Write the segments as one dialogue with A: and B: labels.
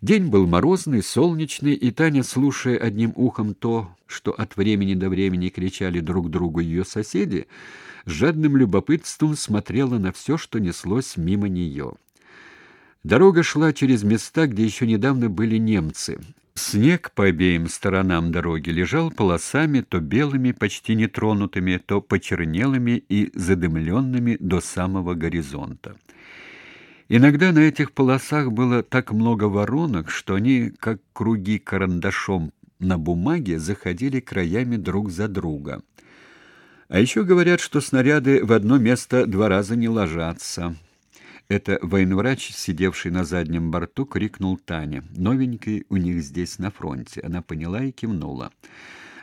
A: День был морозный, солнечный, и Таня, слушая одним ухом то, что от времени до времени кричали друг другу ее соседи, с жадным любопытством смотрела на все, что неслось мимо нее. Дорога шла через места, где еще недавно были немцы. Снег по обеим сторонам дороги лежал полосами, то белыми, почти нетронутыми, то почернелыми и задымленными до самого горизонта. Иногда на этих полосах было так много воронок, что они, как круги карандашом на бумаге, заходили краями друг за друга. А еще говорят, что снаряды в одно место два раза не ложатся. Это военврач, сидевший на заднем борту, крикнул Таня. Новенький у них здесь на фронте. Она поняла и кивнула.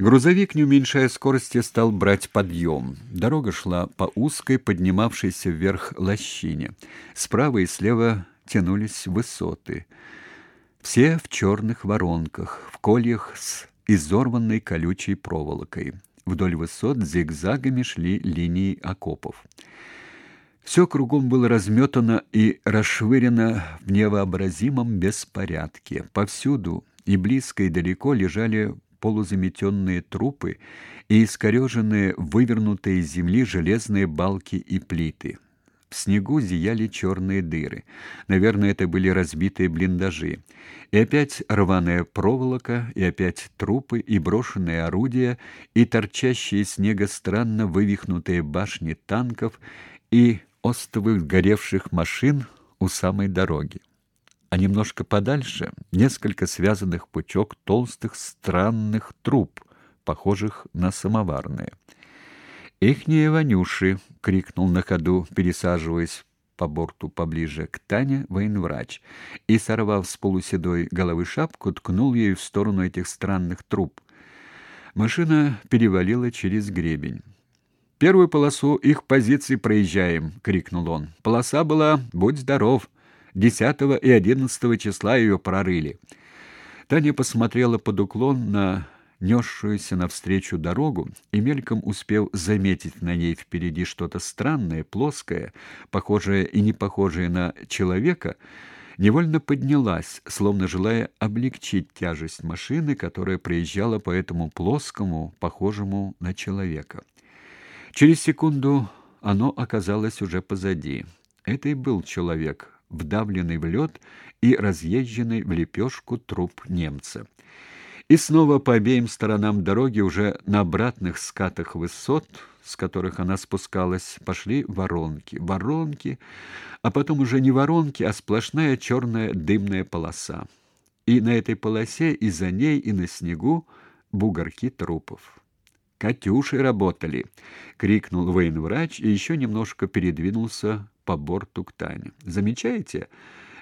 A: Грузовик, не уменьшая скорости, стал брать подъем. Дорога шла по узкой, поднимавшейся вверх лощине. Справа и слева тянулись высоты. Все в черных воронках, в кольях с изорванной колючей проволокой. Вдоль высот зигзагами шли линии окопов. Все кругом было разметано и расшвырено в невообразимом беспорядке. Повсюду, и близко, и далеко, лежали полузаметенные трупы и искореженные, вывернутые из земли железные балки и плиты. В снегу зияли черные дыры. Наверное, это были разбитые блиндажи. И опять рваная проволока, и опять трупы, и брошенные орудия, и торчащие из снега странно вывихнутые башни танков, и остовы горевших машин у самой дороги. А немножко подальше несколько связанных пучок толстых странных труб, похожих на самоварные. «Ихние Ванюши!» — крикнул на ходу, пересаживаясь по борту поближе к Тане военврач и, сорвав с полуседой головы шапку, ткнул ею в сторону этих странных труб. Машина перевалила через гребень. Первую полосу их позиций проезжаем, крикнул он. Полоса была будь здоров. 10 и 11 числа ее прорыли. Таня посмотрела под уклон на несшуюся навстречу дорогу и мельком успев заметить на ней впереди что-то странное, плоское, похожее и не похожее на человека, невольно поднялась, словно желая облегчить тяжесть машины, которая проезжала по этому плоскому, похожему на человека. Через секунду оно оказалось уже позади. Это и был человек, вдавленный в лед и разъезженный в лепешку труп немца. И снова по обеим сторонам дороги, уже на обратных скатах высот, с которых она спускалась, пошли воронки. Воронки, а потом уже не воронки, а сплошная черная дымная полоса. И на этой полосе, и за ней, и на снегу бугорки трупов. «Катюши работали!» — крикнул военврач и еще немножко передвинулся по борту к Тане. «Замечаете?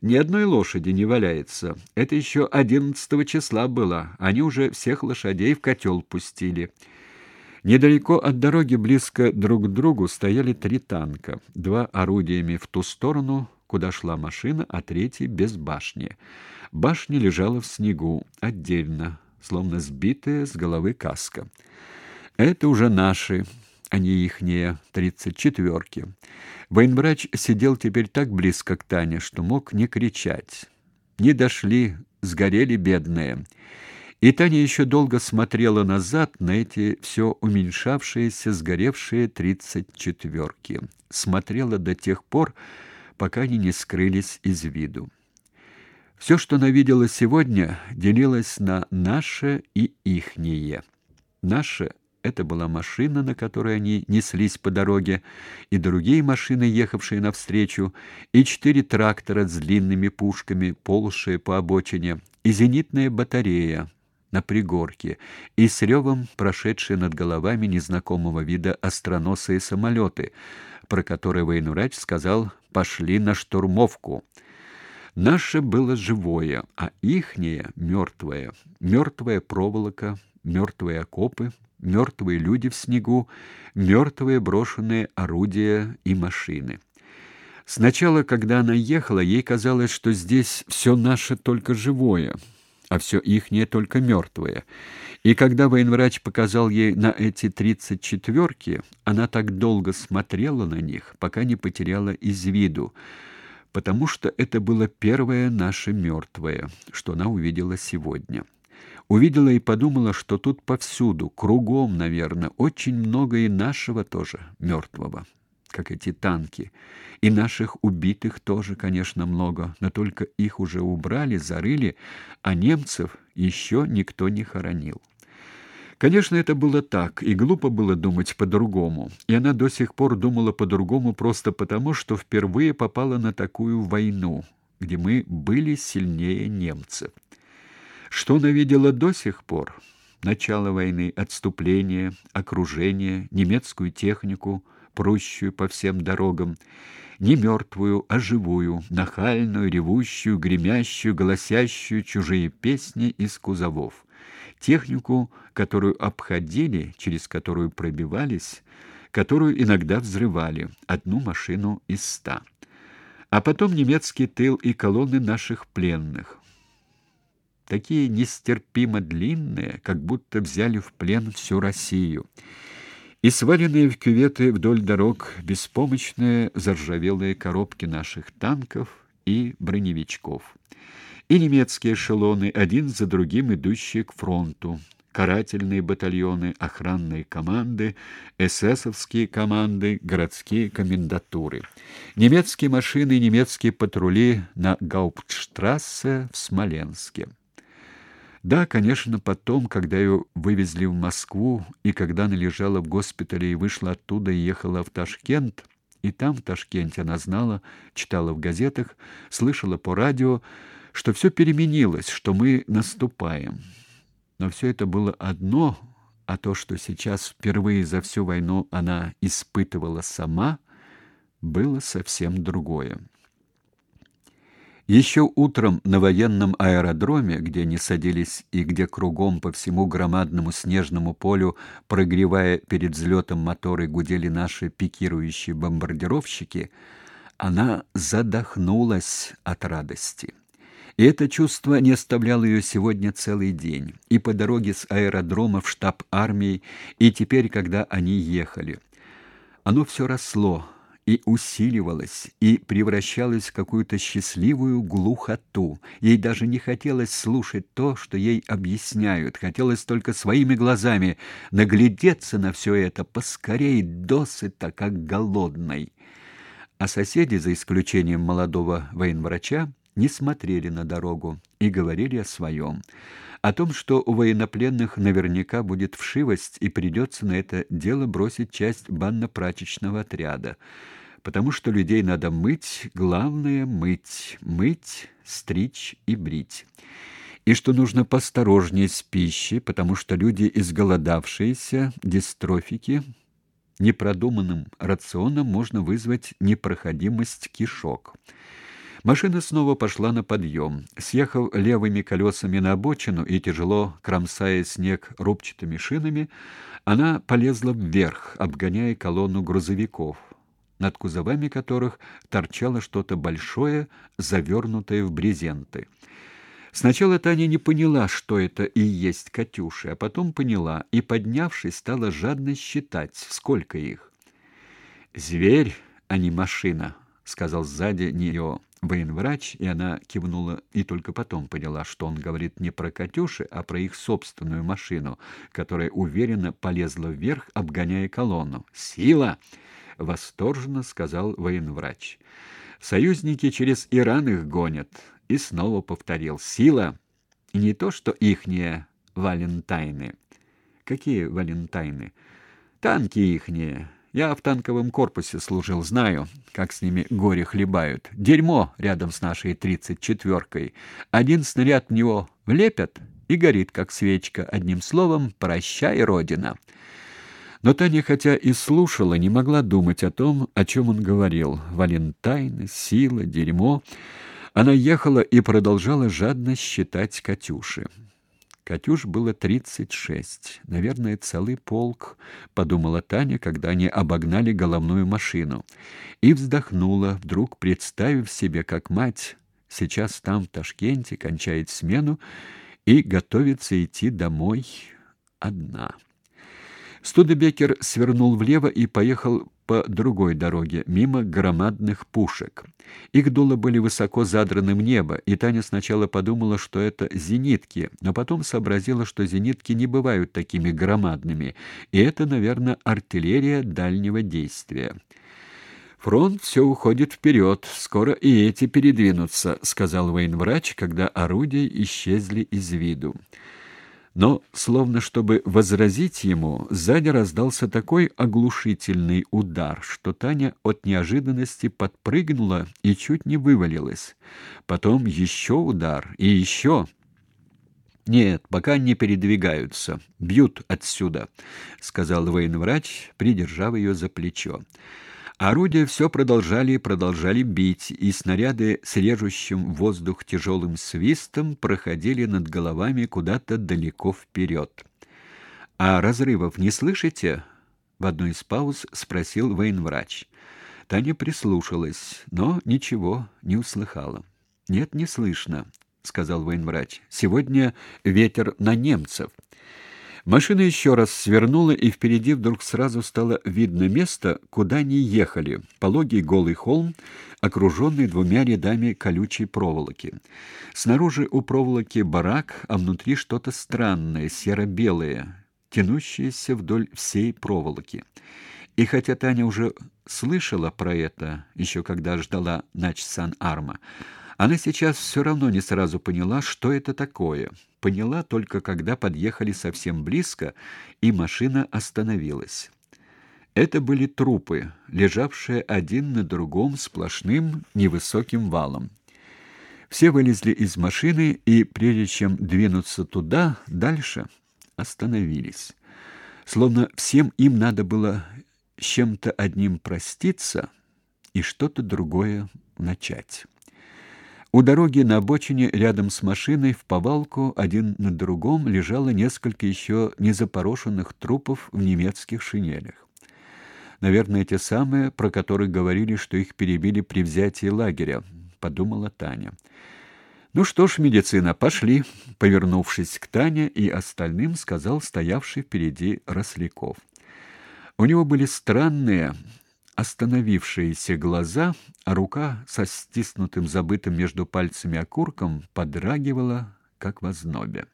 A: Ни одной лошади не валяется. Это еще одиннадцатого числа было. Они уже всех лошадей в котел пустили». Недалеко от дороги, близко друг к другу, стояли три танка. Два орудиями в ту сторону, куда шла машина, а третий без башни. Башня лежала в снегу, отдельно, словно сбитая с головы каска. Это уже наши, а не ихние, тридцать четверки. Военврач сидел теперь так близко к Тане, что мог не кричать. Не дошли, сгорели бедные. И Таня еще долго смотрела назад на эти все уменьшавшиеся, сгоревшие тридцать четверки. Смотрела до тех пор, пока они не скрылись из виду. Все, что она видела сегодня, делилось на наше и ихнее. Наше это была машина, на которой они неслись по дороге, и другие машины, ехавшие навстречу, и четыре трактора с длинными пушками, ползшие по обочине, и зенитная батарея на пригорке, и с ревом прошедшие над головами незнакомого вида остроносые самолеты, про которые военврач сказал «пошли на штурмовку». Наше было живое, а ихнее — мертвое. Мертвая проволока, мертвые окопы, мертвые люди в снегу, мертвые брошенные орудия и машины. Сначала, когда она ехала, ей казалось, что здесь все наше только живое, а все ихнее только мертвое. И когда военврач показал ей на эти тридцать четверки, она так долго смотрела на них, пока не потеряла из виду, потому что это было первое наше мертвое, что она увидела сегодня. Увидела и подумала, что тут повсюду, кругом, наверное, очень много и нашего тоже мертвого, как эти танки. И наших убитых тоже, конечно, много, но только их уже убрали, зарыли, а немцев еще никто не хоронил. Конечно, это было так, и глупо было думать по-другому. И она до сих пор думала по-другому просто потому, что впервые попала на такую войну, где мы были сильнее немцев. Что она видела до сих пор? Начало войны, отступление, окружение, немецкую технику, прущую по всем дорогам, не мертвую, а живую, нахальную, ревущую, гремящую, голосящую чужие песни из кузовов технику, которую обходили, через которую пробивались, которую иногда взрывали, одну машину из ста. А потом немецкий тыл и колонны наших пленных. Такие нестерпимо длинные, как будто взяли в плен всю Россию. И сваленные в кюветы вдоль дорог беспомощные заржавелые коробки наших танков и броневичков и немецкие эшелоны, один за другим идущие к фронту, карательные батальоны, охранные команды, эсэсовские команды, городские комендатуры. Немецкие машины немецкие патрули на Гауптштрассе в Смоленске. Да, конечно, потом, когда ее вывезли в Москву, и когда она лежала в госпитале и вышла оттуда и ехала в Ташкент, и там, в Ташкенте, она знала, читала в газетах, слышала по радио, что все переменилось, что мы наступаем. Но все это было одно, а то, что сейчас впервые за всю войну она испытывала сама, было совсем другое. Еще утром на военном аэродроме, где они садились и где кругом по всему громадному снежному полю, прогревая перед взлетом моторы, гудели наши пикирующие бомбардировщики, она задохнулась от радости. И это чувство не оставляло ее сегодня целый день, и по дороге с аэродрома в штаб армии, и теперь, когда они ехали. Оно все росло и усиливалось, и превращалось в какую-то счастливую глухоту. Ей даже не хотелось слушать то, что ей объясняют, хотелось только своими глазами наглядеться на все это поскорей, досыта, как голодной. А соседи, за исключением молодого военврача, не смотрели на дорогу и говорили о своем. О том, что у военнопленных наверняка будет вшивость и придется на это дело бросить часть банно-прачечного отряда. Потому что людей надо мыть, главное мыть, мыть, стричь и брить. И что нужно посторожнее с пищей, потому что люди изголодавшиеся, дистрофики, непродуманным рационом можно вызвать непроходимость кишок. Машина снова пошла на подъем. Съехав левыми колесами на обочину и тяжело кромсая снег рубчатыми шинами, она полезла вверх, обгоняя колонну грузовиков, над кузовами которых торчало что-то большое, завернутое в брезенты. Сначала Таня не поняла, что это и есть «Катюши», а потом поняла и, поднявшись, стала жадно считать, сколько их. «Зверь, а не машина», — сказал сзади нее военврач, и она кивнула и только потом поняла, что он говорит не про Катюши, а про их собственную машину, которая уверенно полезла вверх, обгоняя колонну. «Сила!» — восторженно сказал военврач. «Союзники через Иран их гонят». И снова повторил. «Сила!» И не то, что ихние валентайны. «Какие валентайны?» «Танки ихние». Я в танковом корпусе служил, знаю, как с ними горе хлебают. Дерьмо рядом с нашей тридцать четверкой. Один снаряд в него влепят и горит, как свечка. Одним словом, прощай, Родина. Но Таня, хотя и слушала, не могла думать о том, о чем он говорил. Валентайны, сила, дерьмо. Она ехала и продолжала жадно считать Катюши. Катюш было тридцать шесть. Наверное, целый полк, подумала Таня, когда они обогнали головную машину. И вздохнула, вдруг представив себе, как мать сейчас там в Ташкенте кончает смену и готовится идти домой одна. Студебекер свернул влево и поехал по другой дороге, мимо громадных пушек. Их дуло были высоко задраны в небо, и Таня сначала подумала, что это зенитки, но потом сообразила, что зенитки не бывают такими громадными, и это, наверное, артиллерия дальнего действия. Фронт все уходит вперед, скоро и эти передвинутся, сказал военврач, когда орудия исчезли из виду. Но, словно чтобы возразить ему, сзади раздался такой оглушительный удар, что Таня от неожиданности подпрыгнула и чуть не вывалилась. Потом еще удар и еще. Нет, пока не передвигаются, бьют отсюда, сказал военврач, придержав ее за плечо. Орудия все продолжали и продолжали бить, и снаряды с режущим воздух тяжелым свистом проходили над головами куда-то далеко вперед. «А разрывов не слышите?» — в одной из пауз спросил военврач. Таня прислушалась, но ничего не услыхала. «Нет, не слышно», — сказал военврач. «Сегодня ветер на немцев». Машина еще раз свернула, и впереди вдруг сразу стало видно место, куда они ехали. Пологий голый холм, окруженный двумя рядами колючей проволоки. Снаружи у проволоки барак, а внутри что-то странное, серо-белое, тянущееся вдоль всей проволоки. И хотя Таня уже слышала про это, еще когда ждала Нач Сан-Арма, она сейчас все равно не сразу поняла, что это такое. Поняла только, когда подъехали совсем близко, и машина остановилась. Это были трупы, лежавшие один на другом сплошным невысоким валом. Все вылезли из машины и, прежде чем двинуться туда, дальше, остановились. Словно всем им надо было с чем-то одним проститься и что-то другое начать. У дороги на обочине рядом с машиной в повалку один на другом лежало несколько еще не запорошенных трупов в немецких шинелях. Наверное, те самые, про которые говорили, что их перебили при взятии лагеря, подумала Таня. Ну что ж, медицина, пошли, повернувшись к Тане и остальным, сказал стоявший впереди Росляков. У него были странные, остановившиеся глаза, а рука со стиснутым забытым между пальцами окурком подрагивала, как в ознобе.